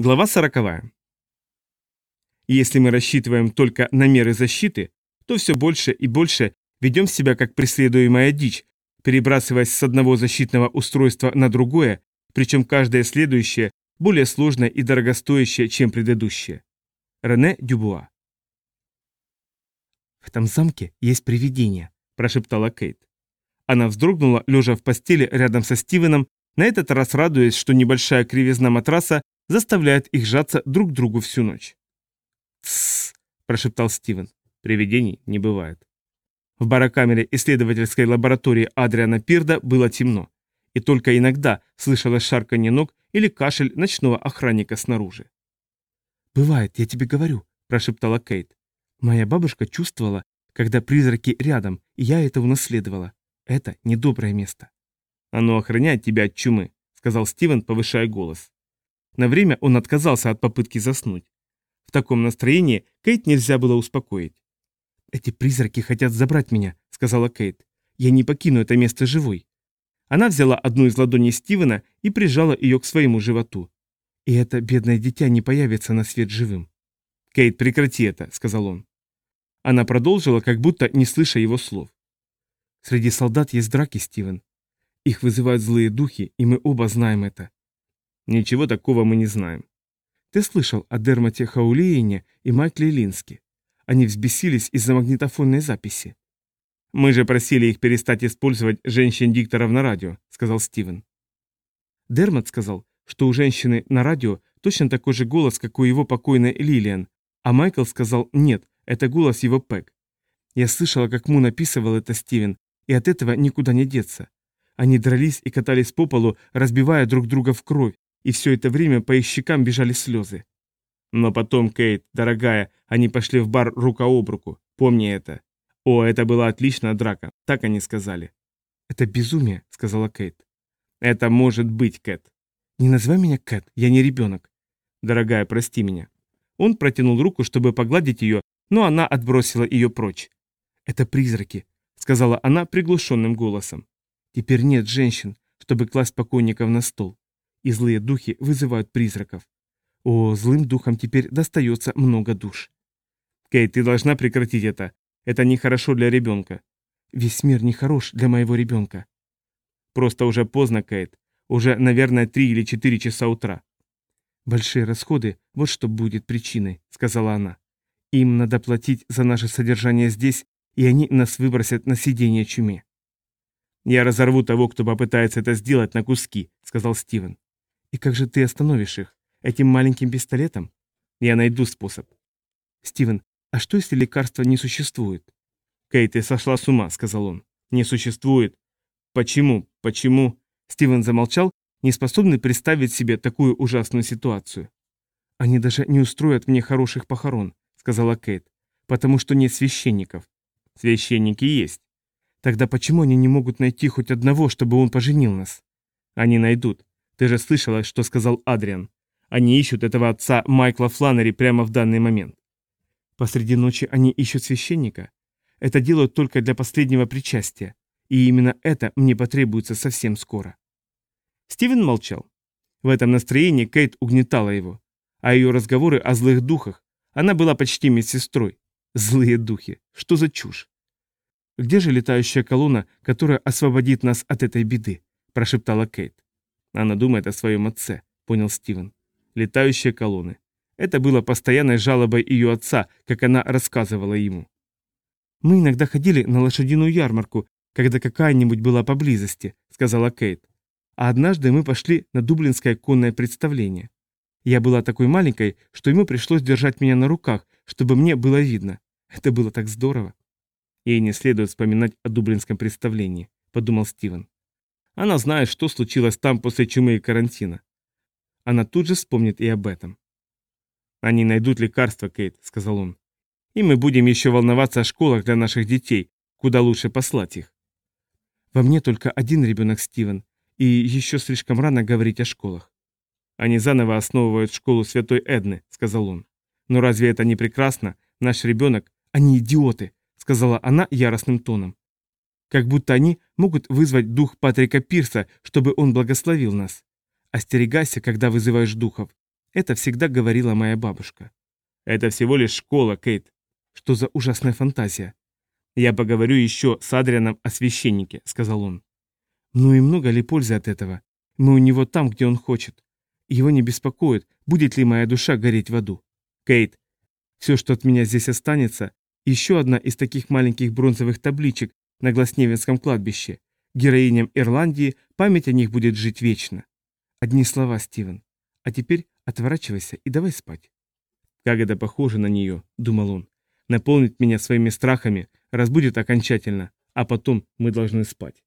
Глава сороковая. Если мы рассчитываем только на меры защиты, то все больше и больше ведем себя как преследуемая дичь, перебрасываясь с одного защитного устройства на другое, причем каждое следующее более сложное и дорогостоящее, чем предыдущее. Рене Дюбуа. «В этом замке есть привидение», – прошептала Кейт. Она вздрогнула, лежа в постели рядом со Стивеном, на этот раз радуясь, что небольшая кривизна матраса заставляет их сжаться друг к другу всю ночь. «Тссс», – прошептал Стивен. Привидений не бывает. В барокамере исследовательской лаборатории Адриана Пирда было темно, и только иногда слышалось шарканье ног или кашель ночного охранника снаружи. «Бывает, я тебе говорю», – прошептала Кейт. «Моя бабушка чувствовала, когда призраки рядом, и я это унаследовала. Это недоброе место». «Оно охраняет тебя от чумы», — сказал Стивен, повышая голос. На время он отказался от попытки заснуть. В таком настроении Кейт нельзя было успокоить. «Эти призраки хотят забрать меня», — сказала Кейт. «Я не покину это место живой». Она взяла одну из ладоней Стивена и прижала ее к своему животу. «И это бедное дитя не появится на свет живым». «Кейт, прекрати это», — сказал он. Она продолжила, как будто не слыша его слов. «Среди солдат есть драки, Стивен. Их вызывают злые духи, и мы оба знаем это. Ничего такого мы не знаем. Ты слышал о Дермате Хаулиене и Майкле Линске? Они взбесились из-за магнитофонной записи. Мы же просили их перестать использовать женщин-дикторов на радио, сказал Стивен. Дермат сказал, что у женщины на радио точно такой же голос, как у его покойной Лилиан, а Майкл сказал «нет, это голос его Пэг». Я слышала, как Му написывал это Стивен, и от этого никуда не деться. Они дрались и катались по полу, разбивая друг друга в кровь, и все это время по их щекам бежали слезы. Но потом, Кейт, дорогая, они пошли в бар рука об руку. Помни это. О, это была отличная драка, так они сказали. Это безумие, сказала Кейт. Это может быть, Кэт. Не называй меня Кэт, я не ребенок. Дорогая, прости меня. Он протянул руку, чтобы погладить ее, но она отбросила ее прочь. Это призраки, сказала она приглушенным голосом. Теперь нет женщин, чтобы класть покойников на стол. И злые духи вызывают призраков. О, злым духам теперь достается много душ. Кейт, ты должна прекратить это. Это нехорошо для ребенка. Весь мир нехорош для моего ребенка. Просто уже поздно, Кейт. Уже, наверное, три или четыре часа утра. Большие расходы, вот что будет причиной, сказала она. Им надо платить за наше содержание здесь, и они нас выбросят на сиденье чуме. «Я разорву того, кто попытается это сделать на куски», — сказал Стивен. «И как же ты остановишь их? Этим маленьким пистолетом?» «Я найду способ». «Стивен, а что, если лекарства не существует?» «Кей, ты сошла с ума», — сказал он. «Не существует». «Почему? Почему?» Стивен замолчал, не способный представить себе такую ужасную ситуацию. «Они даже не устроят мне хороших похорон», — сказала Кейт, «потому что нет священников». «Священники есть». Тогда почему они не могут найти хоть одного, чтобы он поженил нас? Они найдут. Ты же слышала, что сказал Адриан. Они ищут этого отца Майкла Фланнери прямо в данный момент. Посреди ночи они ищут священника. Это делают только для последнего причастия. И именно это мне потребуется совсем скоро. Стивен молчал. В этом настроении Кейт угнетала его. А ее разговоры о злых духах, она была почти медсестрой. Злые духи. Что за чушь? «Где же летающая колонна, которая освободит нас от этой беды?» – прошептала Кейт. «Она думает о своем отце», – понял Стивен. «Летающие колонны. Это было постоянной жалобой ее отца, как она рассказывала ему. «Мы иногда ходили на лошадиную ярмарку, когда какая-нибудь была поблизости», — сказала Кейт. «А однажды мы пошли на дублинское конное представление. Я была такой маленькой, что ему пришлось держать меня на руках, чтобы мне было видно. Это было так здорово». Ей не следует вспоминать о дублинском представлении, подумал Стивен. Она знает, что случилось там после чумы и карантина. Она тут же вспомнит и об этом. «Они найдут лекарства, Кейт», — сказал он. «И мы будем еще волноваться о школах для наших детей, куда лучше послать их». «Во мне только один ребенок, Стивен, и еще слишком рано говорить о школах». «Они заново основывают школу Святой Эдны», — сказал он. «Но разве это не прекрасно? Наш ребенок...» «Они идиоты», сказала она яростным тоном. Как будто они могут вызвать дух Патрика Пирса, чтобы он благословил нас. Остерегайся, когда вызываешь духов. Это всегда говорила моя бабушка. Это всего лишь школа, Кейт. Что за ужасная фантазия? Я поговорю еще с Адрианом о священнике, сказал он. Ну и много ли пользы от этого? Мы у него там, где он хочет. Его не беспокоит, будет ли моя душа гореть в аду. Кейт, все, что от меня здесь останется, еще одна из таких маленьких бронзовых табличек на Гласневинском кладбище. Героиням Ирландии память о них будет жить вечно. Одни слова, Стивен. А теперь отворачивайся и давай спать. Как это похоже на нее, думал он. Наполнит меня своими страхами, разбудит окончательно, а потом мы должны спать.